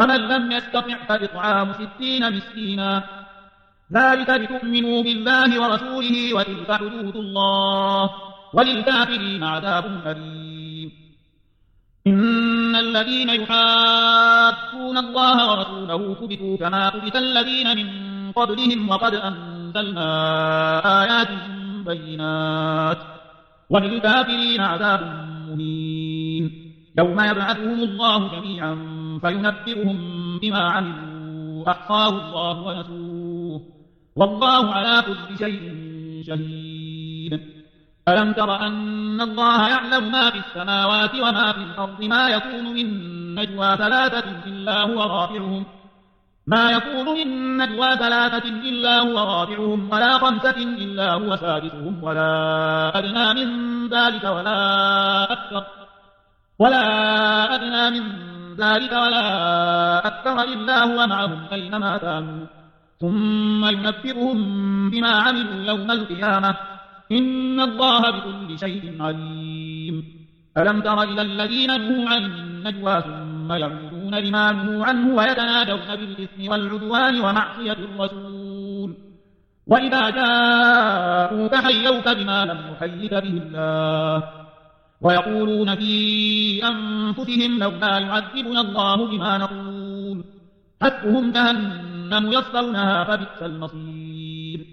فمن لم يستطع فإطعام ستين مسكينا. ذلك لتؤمنوا بالله ورسوله وتلك حدود الله وللكافرين عذاب أليم. إن الذين يحادون الله ورسوله كبتوا كما كبت الذين من قبلهم وقد أنزلنا آيات بينات. وللكافرين عذاب مهين. يوم يبعثهم الله جميعا فينبئهم بما عملوا أحصاه الله ونسوه. والله على كل شيء شهيد. ألم تر أن الله يعلم ما في السماوات وما في الأرض ما يكون من نجوى ثلاثة إلا هو رابعهم. ما يكون من نجوى ثلاثة إلا هو رابعهم ولا خمسة إلا هو سادسهم ولا أدنى من ذلك ولا أكثر. ولا أدنى من ذلك ولا أكثر إلا هو معهم أينما كانوا. ثم ينبئهم بما عملوا يوم القيامة. إن الله بكل شيء عليم. ألم تر إلى الذين نهوا عن النجوى ثم يعودون لما نهوا عنه ويتنادون بالإثم والعدوان ومعصية الرسول. وإذا جاءوك حيوك بما لم يحيك به الله. ويقولون في أنفسهم لولا يعذبنا الله بما نقول. حسبهم جهنم يصلونها فبئس المصير.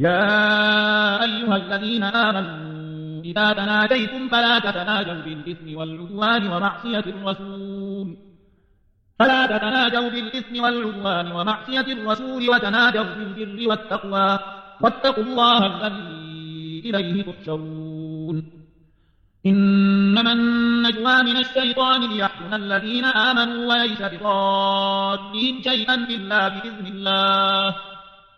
يا أيها الذين آمنوا إذا تناجيتم فلا تتناجوا بالإثم والعدوان ومعصية الرسول. فلا تتناجوا بالإثم والعدوان ومعصية الرسول وتناجوا بالبر والتقوى. واتقوا الله الذي إليه تحشرون. إنما النجوى من الشيطان ليحزن الذين آمنوا وليس بضارهم شيئا إلا بإذن الله.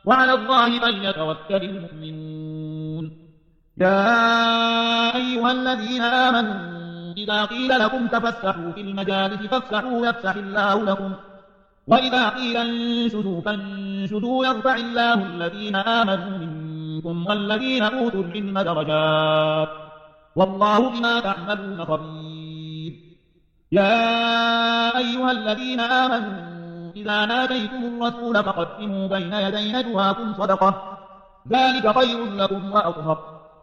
وعلى الله فليتوكل المؤمنون. يا أيها الذين آمنوا إذا قيل لكم تفسحوا في المجالس فافسحوا يفسح الله لكم. وإذا قيل انشدوا فانشدوا يرفع الله الذين آمنوا منكم والذين أوتوا العلم درجات. والله بما تعملون خبير. يا أيها الذين آمنوا إذا ناديتم الرسول فقدموا بين يدي نجواكم صدقة. ذلك خير لكم وأطهر.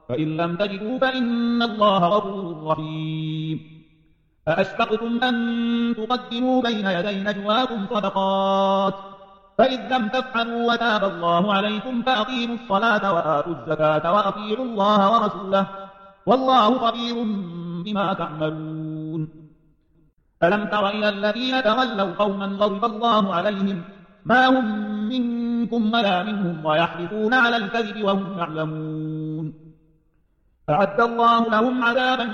فإن لم تجدوا فإن الله غفور رحيم. أأشفقتم أن تقدموا بين يدي نجواكم صدقات؟ فإذ لم تفعلوا وتاب الله عليكم فأقيموا الصلاة وآتوا الزكاة وأطيعوا الله ورسوله. والله خبير بما تعملون. ألم تر إلى الذين تولوا قوما غضب الله عليهم؟ ما هم منكم ولا منهم ويحلفون على الكذب وهم يعلمون. أعد الله لهم عذابا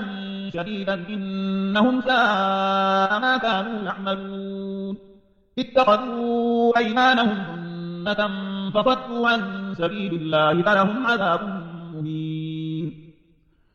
شديدا إنهم ساء ما كانوا يعملون. اتخذوا أيمانهم سنة فصدوا عن سبيل الله فلهم عذاب مهين.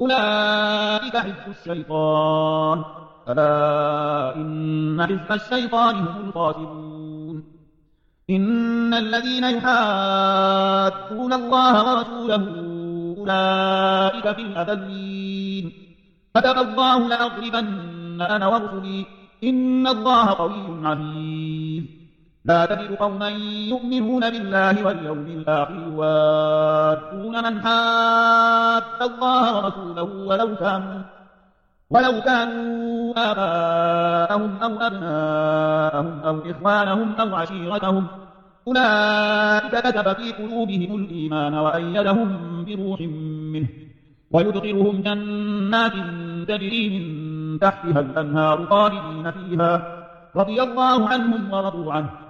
أولئك حزب الشيطان. ألا إن حزب الشيطان هم الخاسرون. إن الذين يحادون الله ورسوله أولئك في الأذلين كتب الله لأضربن أنا ورسلي. إن الله قوي عزيز. لا تجد قوما يؤمنون بالله واليوم الآخر يوادون من حاد الله ورسوله ولو كانوا ولو كانوا آباءهم أو أبناءهم أو إخوانهم أو عشيرتهم. أولئك كتب في قلوبهم الإيمان وأيدهم بروح منه ويدخلهم جنات تجري من تحتها الأنهار خالدين فيها. رضي الله عنهم ورضوا عنه.